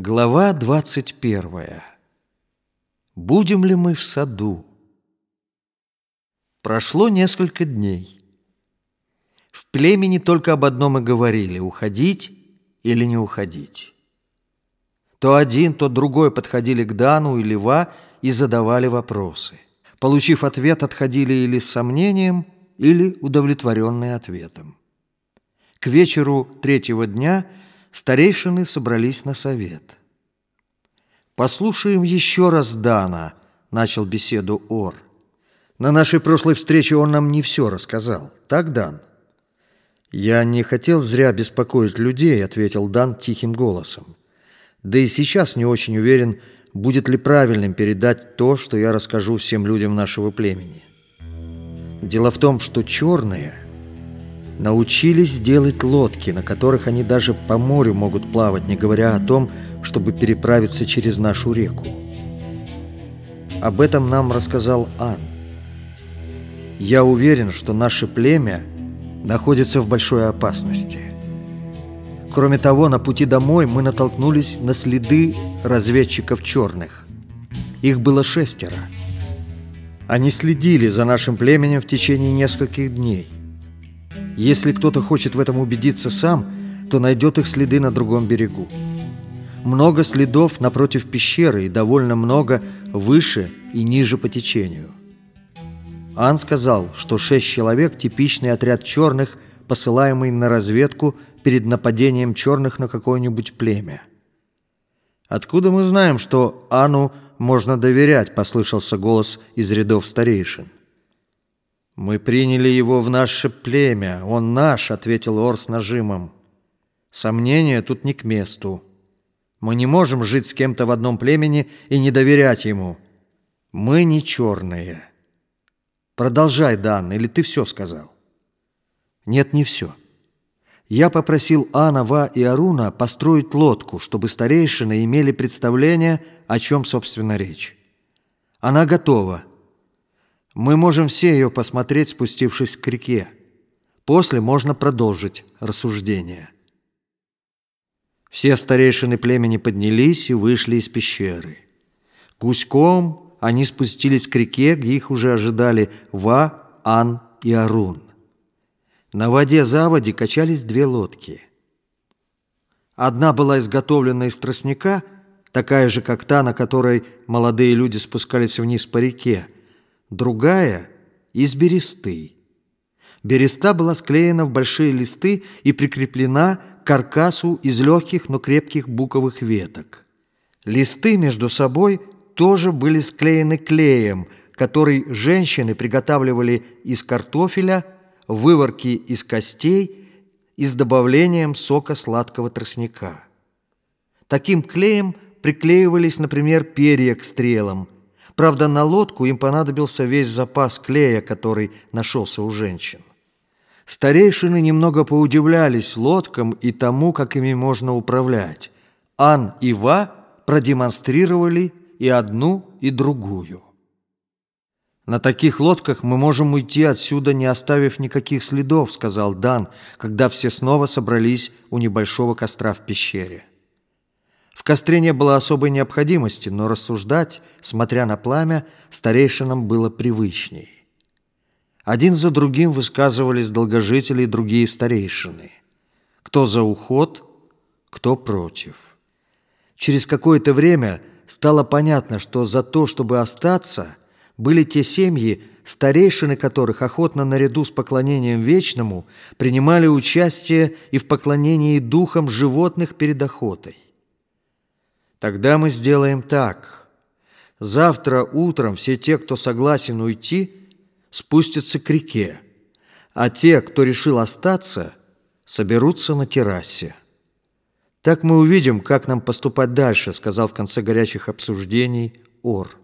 Глава 21. Будем ли мы в саду? Прошло несколько дней. В племени только об одном и говорили – уходить или не уходить. То один, то другой подходили к Дану и Лева и задавали вопросы. Получив ответ, отходили или с сомнением, или удовлетворенные ответом. К вечеру третьего дня – старейшины собрались на совет. «Послушаем еще раз Дана», — начал беседу Ор. «На нашей прошлой встрече он нам не все рассказал. Так, Дан?» «Я не хотел зря беспокоить людей», — ответил Дан тихим голосом. «Да и сейчас не очень уверен, будет ли правильным передать то, что я расскажу всем людям нашего племени. Дело в том, что черные — научились делать лодки, на которых они даже по морю могут плавать, не говоря о том, чтобы переправиться через нашу реку. Об этом нам рассказал Ан. Я уверен, что наше племя находится в большой опасности. Кроме того, на пути домой мы натолкнулись на следы разведчиков черных. Их было шестеро. Они следили за нашим племенем в течение нескольких дней. Если кто-то хочет в этом убедиться сам, то найдет их следы на другом берегу. Много следов напротив пещеры и довольно много выше и ниже по течению. Ан сказал, что шесть человек – типичный отряд черных, посылаемый на разведку перед нападением черных на какое-нибудь племя. «Откуда мы знаем, что Ану можно доверять?» – послышался голос из рядов старейшин. «Мы приняли его в наше племя. Он наш», — ответил Ор с нажимом. «Сомнения тут не к месту. Мы не можем жить с кем-то в одном племени и не доверять ему. Мы не черные». «Продолжай, Дан, или ты все сказал?» «Нет, не все. Я попросил Ана, Ва и Аруна построить лодку, чтобы старейшины имели представление, о чем, собственно, речь. Она готова». Мы можем все ее посмотреть, спустившись к реке. После можно продолжить рассуждение. Все старейшины племени поднялись и вышли из пещеры. Гуськом они спустились к реке, где их уже ожидали Ва, Ан и Арун. На воде заводи качались две лодки. Одна была изготовлена из тростника, такая же, как та, на которой молодые люди спускались вниз по реке, другая – из бересты. Береста была склеена в большие листы и прикреплена к каркасу из легких, но крепких буковых веток. Листы между собой тоже были склеены клеем, который женщины приготавливали из картофеля, выворки из костей и с добавлением сока сладкого тростника. Таким клеем приклеивались, например, перья к стрелам – Правда, на лодку им понадобился весь запас клея, который нашелся у женщин. Старейшины немного поудивлялись лодкам и тому, как ими можно управлять. Ан и Ва продемонстрировали и одну, и другую. «На таких лодках мы можем уйти отсюда, не оставив никаких следов», сказал Дан, когда все снова собрались у небольшого костра в пещере. В костре не было особой необходимости, но рассуждать, смотря на пламя, старейшинам было привычней. Один за другим высказывались долгожители и другие старейшины. Кто за уход, кто против. Через какое-то время стало понятно, что за то, чтобы остаться, были те семьи, старейшины которых охотно наряду с поклонением вечному принимали участие и в поклонении духам животных перед охотой. Тогда мы сделаем так. Завтра утром все те, кто согласен уйти, спустятся к реке, а те, кто решил остаться, соберутся на террасе. Так мы увидим, как нам поступать дальше, сказал в конце горячих обсуждений Ор.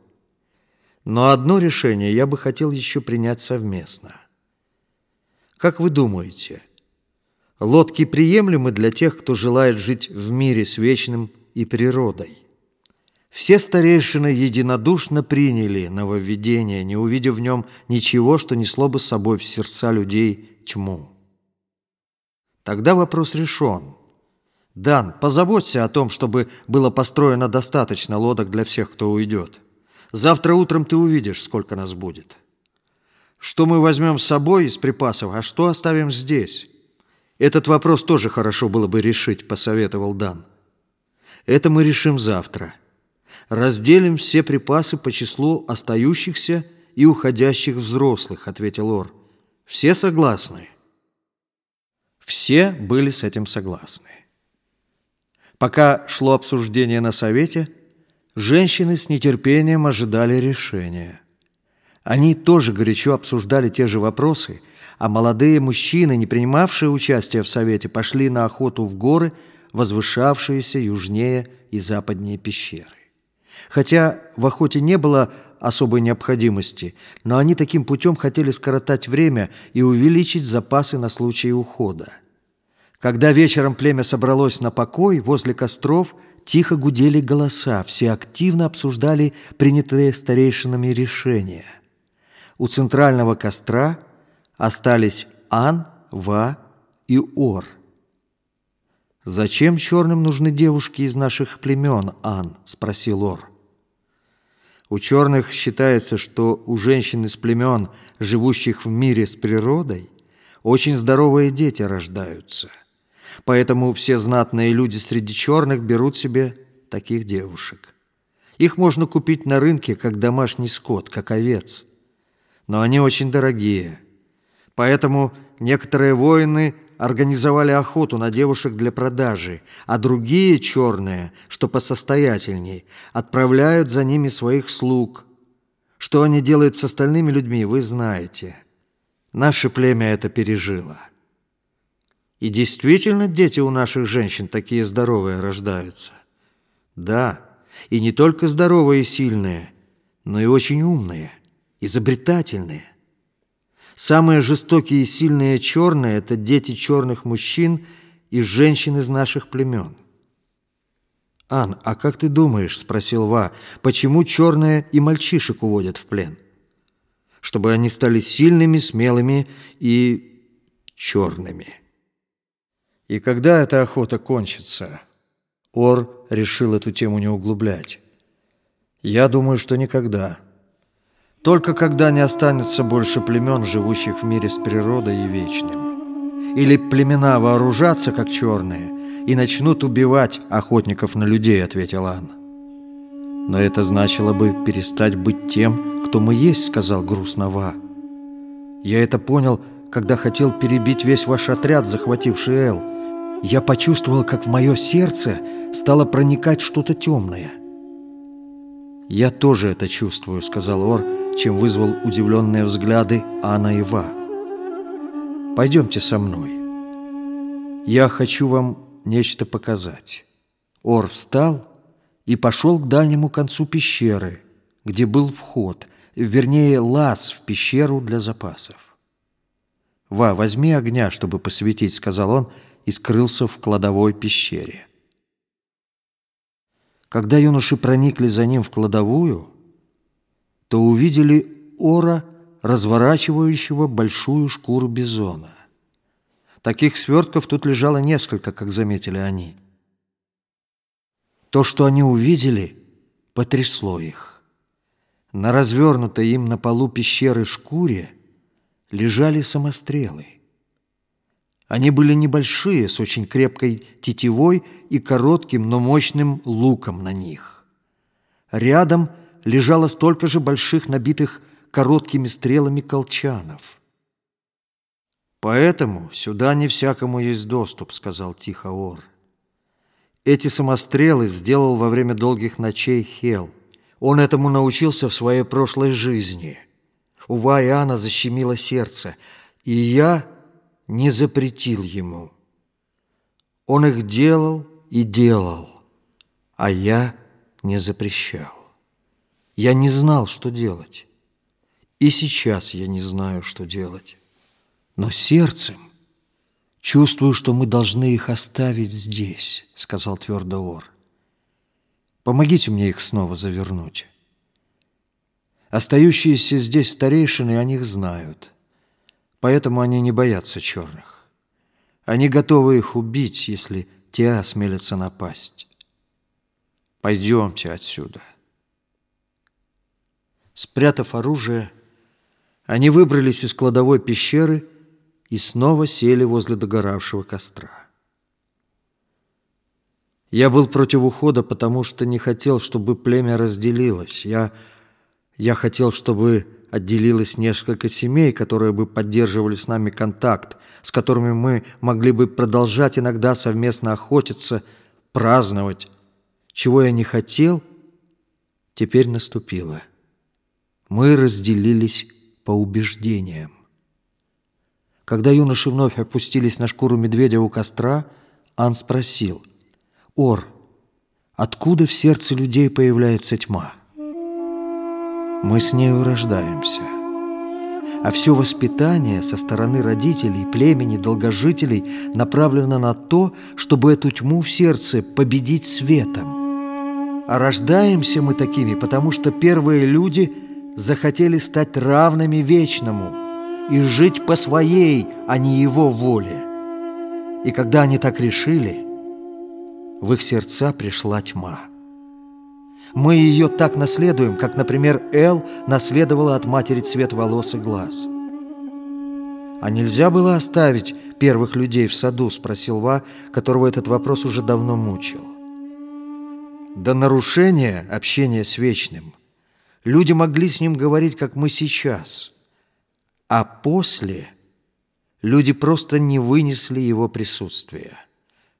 Но одно решение я бы хотел еще принять совместно. Как вы думаете, лодки приемлемы для тех, кто желает жить в мире с вечным и природой. Все старейшины единодушно приняли нововведение, не увидев в нем ничего, что несло бы с собой в сердца людей тьму. Тогда вопрос решен. Дан, позаботься о том, чтобы было построено достаточно лодок для всех, кто уйдет. Завтра утром ты увидишь, сколько нас будет. Что мы возьмем с собой из припасов, а что оставим здесь? Этот вопрос тоже хорошо было бы решить, посоветовал Дан. Это мы решим завтра. Разделим все припасы по числу остающихся и уходящих взрослых, ответил Ор. Все согласны? Все были с этим согласны. Пока шло обсуждение на совете, женщины с нетерпением ожидали решения. Они тоже горячо обсуждали те же вопросы, а молодые мужчины, не принимавшие участие в совете, пошли на охоту в горы, возвышавшиеся южнее и западнее пещеры. Хотя в охоте не было особой необходимости, но они таким путем хотели скоротать время и увеличить запасы на случай ухода. Когда вечером племя собралось на покой, возле костров тихо гудели голоса, все активно обсуждали принятые старейшинами решения. У центрального костра остались Ан, Ва и Ор. «Зачем черным нужны девушки из наших племен, Ан?» – спросил Ор. У черных считается, что у женщин из племен, живущих в мире с природой, очень здоровые дети рождаются – Поэтому все знатные люди среди черных берут себе таких девушек. Их можно купить на рынке, как домашний скот, как овец. Но они очень дорогие. Поэтому некоторые воины организовали охоту на девушек для продажи, а другие черные, что посостоятельней, отправляют за ними своих слуг. Что они делают с остальными людьми, вы знаете. Наше племя это пережило. И действительно дети у наших женщин такие здоровые рождаются. Да, и не только здоровые и сильные, но и очень умные, изобретательные. Самые жестокие и сильные черные – это дети черных мужчин и женщин из наших племен. «Ан, а как ты думаешь, – спросил Ва, – почему черные и мальчишек уводят в плен? Чтобы они стали сильными, смелыми и черными». И когда эта охота кончится? Ор решил эту тему не углублять. Я думаю, что никогда. Только когда не останется больше племен, живущих в мире с природой и вечным. Или племена вооружатся, как черные, и начнут убивать охотников на людей, ответил Ан. Но это значило бы перестать быть тем, кто мы есть, сказал грустно Ва. Я это понял, когда хотел перебить весь ваш отряд, захвативший Эл я почувствовал, как в мое сердце стало проникать что-то темное. «Я тоже это чувствую», — сказал Ор, чем вызвал удивленные взгляды Анна и Ва. «Пойдемте со мной. Я хочу вам нечто показать». Ор встал и пошел к дальнему концу пещеры, где был вход, вернее, лаз в пещеру для запасов. «Ва, возьми огня, чтобы посветить», — сказал он, — и скрылся в кладовой пещере. Когда юноши проникли за ним в кладовую, то увидели ора, разворачивающего большую шкуру бизона. Таких свертков тут лежало несколько, как заметили они. То, что они увидели, потрясло их. На развернутой им на полу пещеры шкуре лежали самострелы. Они были небольшие, с очень крепкой тетивой и коротким, но мощным луком на них. Рядом лежало столько же больших, набитых короткими стрелами колчанов. «Поэтому сюда не всякому есть доступ», — сказал тихо Ор. Эти самострелы сделал во время долгих ночей Хел. Он этому научился в своей прошлой жизни. У Вайана защемило сердце, и я не запретил ему. Он их делал и делал, а я не запрещал. Я не знал, что делать. И сейчас я не знаю, что делать. Но сердцем чувствую, что мы должны их оставить здесь, сказал твердо Ор. Помогите мне их снова завернуть. Остающиеся здесь старейшины о них знают. Поэтому они не боятся черных. Они готовы их убить, если те осмелятся напасть. Пойдемте отсюда. Спрятав оружие, они выбрались из кладовой пещеры и снова сели возле догоравшего костра. Я был против ухода, потому что не хотел, чтобы племя разделилось. Я, я хотел, чтобы отделилось несколько семей, которые бы поддерживали с нами контакт, с которыми мы могли бы продолжать иногда совместно охотиться, праздновать. Чего я не хотел, теперь наступило. Мы разделились по убеждениям. Когда юноши вновь опустились на шкуру медведя у костра, Ан спросил, «Ор, откуда в сердце людей появляется тьма?» Мы с нею рождаемся. А все воспитание со стороны родителей, племени, долгожителей направлено на то, чтобы эту тьму в сердце победить светом. А рождаемся мы такими, потому что первые люди захотели стать равными вечному и жить по своей, а не его воле. И когда они так решили, в их сердца пришла тьма. Мы ее так наследуем, как, например, Эл наследовала от матери цвет волос и глаз. «А нельзя было оставить первых людей в саду?» – спросил Ва, которого этот вопрос уже давно мучил. До нарушения общения с Вечным люди могли с ним говорить, как мы сейчас, а после люди просто не вынесли его присутствия.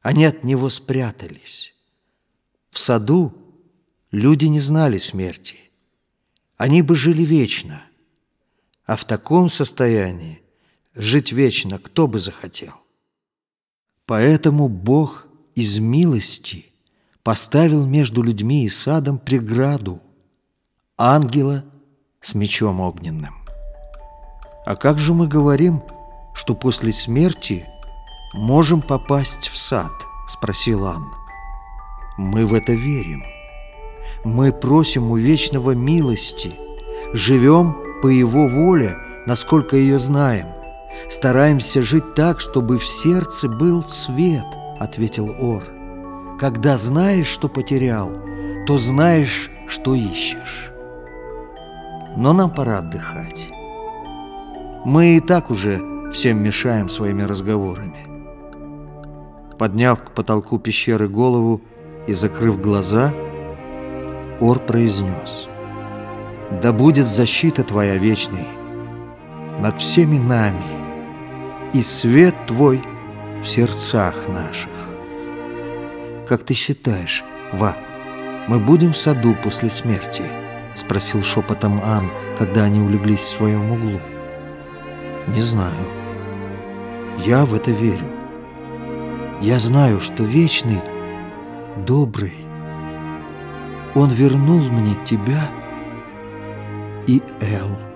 Они от него спрятались. В саду люди не знали смерти. Они бы жили вечно. А в таком состоянии жить вечно кто бы захотел? Поэтому Бог из милости поставил между людьми и садом преграду ангела с мечом огненным. А как же мы говорим, что после смерти можем попасть в сад? Спросил Анна. Мы в это верим. Мы просим у Вечного милости, живем по Его воле, насколько ее знаем. Стараемся жить так, чтобы в сердце был свет, ответил Ор. Когда знаешь, что потерял, то знаешь, что ищешь. Но нам пора отдыхать. Мы и так уже всем мешаем своими разговорами. Подняв к потолку пещеры голову и закрыв глаза, Ор произнес «Да будет защита Твоя вечной над всеми нами и свет Твой в сердцах наших». «Как ты считаешь, Ва, мы будем в саду после смерти?» — спросил шепотом Ан, когда они улеглись в своем углу. «Не знаю. Я в это верю. Я знаю, что Вечный добрый, он вернул мне тебя и Эл.